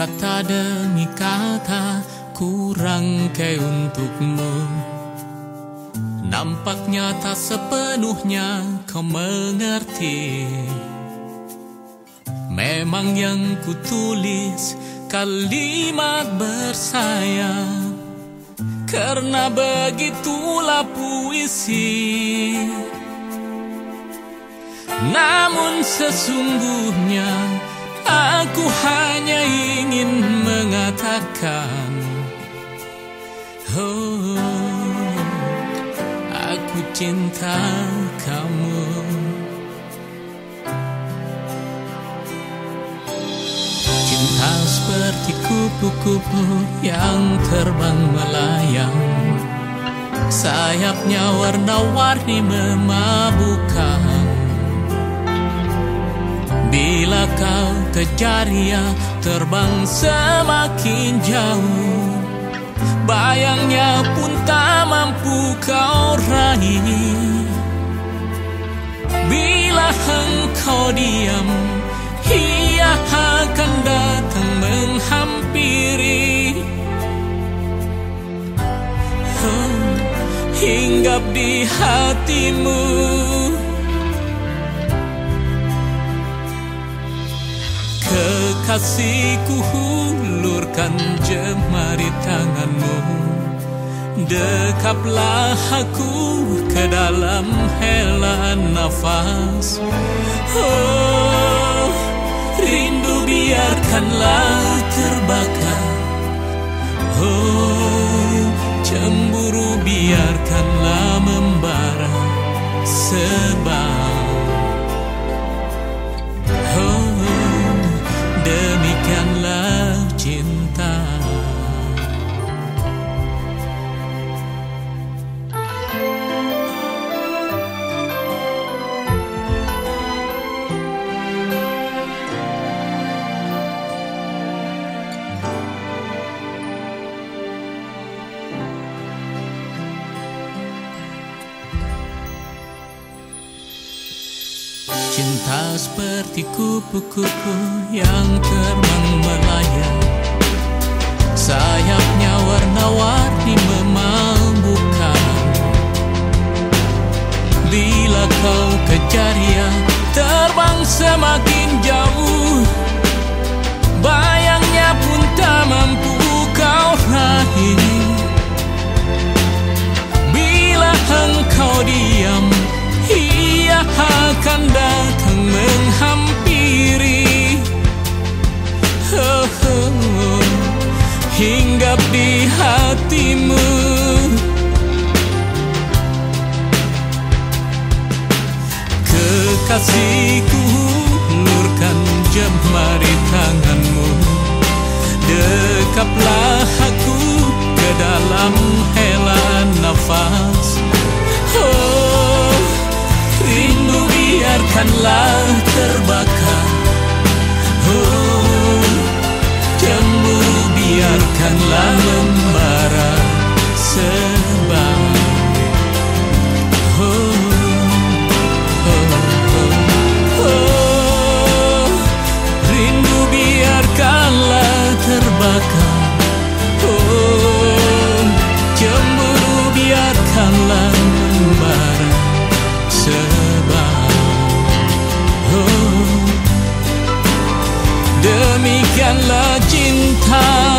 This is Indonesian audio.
Kata demi kata ku rangkai untukmu. Nampaknya tak sepenuhnya kau mengerti. Memang yang ku tulis kalimat bersayang Karena begitulah puisi. Namun sesungguhnya Aku hanya ingin mengatakan Oh, aku cinta kamu. Cinta seperti kupu-kupu yang terbang melayang. Sayapnya warna-warni memabukkan Bila kau kejar ia terbang semakin jauh. Bayangnya pun tak mampu kau raih. Bila engkau diam Ia akan datang menghampiri. Hinggap di hatimu Kekasihku hulurkan jemari tanganmu. Dekaplah aku ke dalam helaan nafas. Oh, rindu biarkanlah terbakar Cinta seperti kupu-kupu yang terbang melayang. Sayapnya warna-warni memabukkan Bila kau kejar ia terbang semakin Di hatimu. Kekasihku hulurkan jemari tanganmu. Dekaplah aku janganlah cinta.